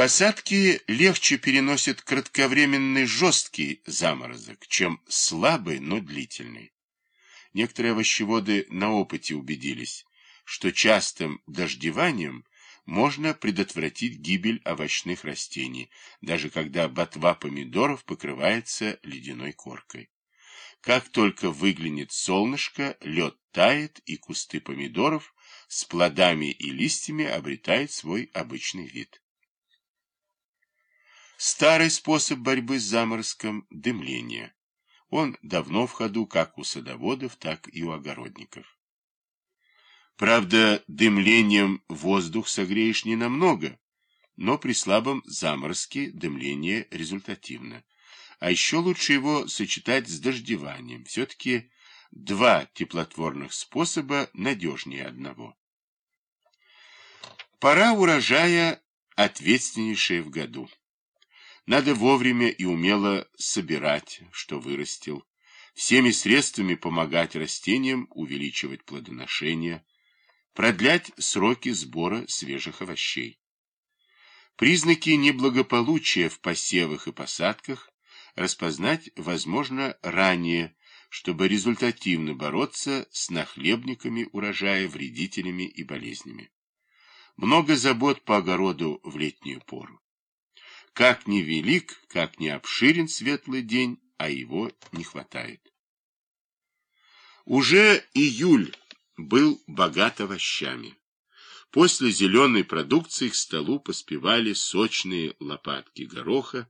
Посадки легче переносят кратковременный жесткий заморозок, чем слабый, но длительный. Некоторые овощеводы на опыте убедились, что частым дождеванием можно предотвратить гибель овощных растений, даже когда ботва помидоров покрывается ледяной коркой. Как только выглянет солнышко, лед тает, и кусты помидоров с плодами и листьями обретают свой обычный вид. Старый способ борьбы с заморозком – дымление. Он давно в ходу как у садоводов, так и у огородников. Правда, дымлением воздух согреешь не намного, но при слабом заморозке дымление результативно. А еще лучше его сочетать с дождеванием. Все-таки два теплотворных способа надежнее одного. Пора урожая ответственнейшая в году. Надо вовремя и умело собирать, что вырастил, всеми средствами помогать растениям увеличивать плодоношение, продлять сроки сбора свежих овощей. Признаки неблагополучия в посевах и посадках распознать возможно ранее, чтобы результативно бороться с нахлебниками урожая, вредителями и болезнями. Много забот по огороду в летнюю пору. Как ни велик, как ни обширен светлый день, а его не хватает. Уже июль был богат овощами. После зеленой продукции к столу поспевали сочные лопатки гороха,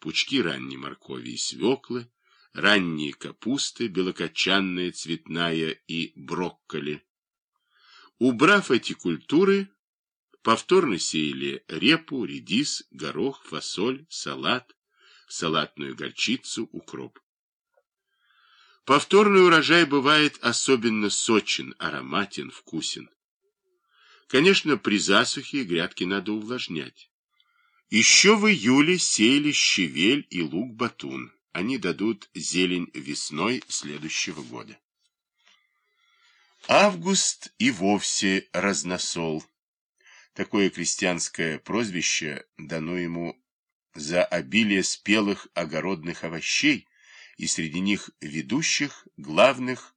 пучки ранней моркови и свеклы, ранние капусты, белокочанная, цветная и брокколи. Убрав эти культуры, Повторно сеяли репу, редис, горох, фасоль, салат, салатную горчицу, укроп. Повторный урожай бывает особенно сочен, ароматен, вкусен. Конечно, при засухе грядки надо увлажнять. Еще в июле сеяли щавель и лук-батун. Они дадут зелень весной следующего года. Август и вовсе разносол. Такое крестьянское прозвище дано ему за обилие спелых огородных овощей и среди них ведущих, главных,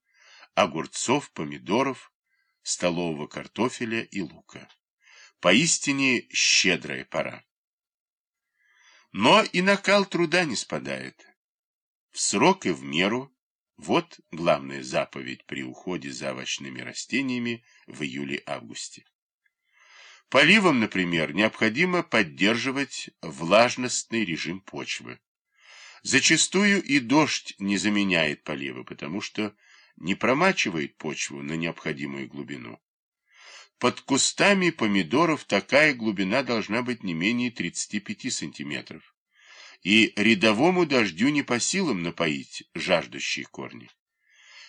огурцов, помидоров, столового картофеля и лука. Поистине щедрая пора. Но и накал труда не спадает. В срок и в меру – вот главная заповедь при уходе за овощными растениями в июле-августе. Поливом, например, необходимо поддерживать влажностный режим почвы. Зачастую и дождь не заменяет полива, потому что не промачивает почву на необходимую глубину. Под кустами помидоров такая глубина должна быть не менее 35 сантиметров. И рядовому дождю не по силам напоить жаждущие корни.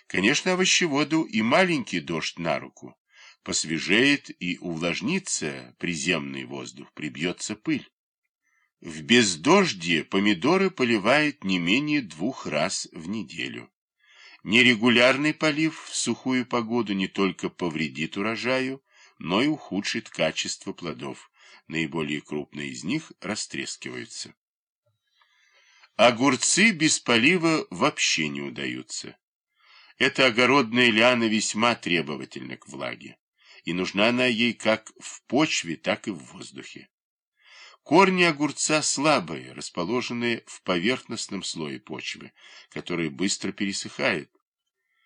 Конечно, овощеводу и маленький дождь на руку посвежеет и увлажнится приземный воздух, прибьется пыль. В бездождье помидоры поливает не менее двух раз в неделю. Нерегулярный полив в сухую погоду не только повредит урожаю, но и ухудшит качество плодов. Наиболее крупные из них растрескиваются. Огурцы без полива вообще не удаются. Эта огородная лиана весьма требовательна к влаге и нужна она ей как в почве, так и в воздухе. Корни огурца слабые, расположенные в поверхностном слое почвы, который быстро пересыхает,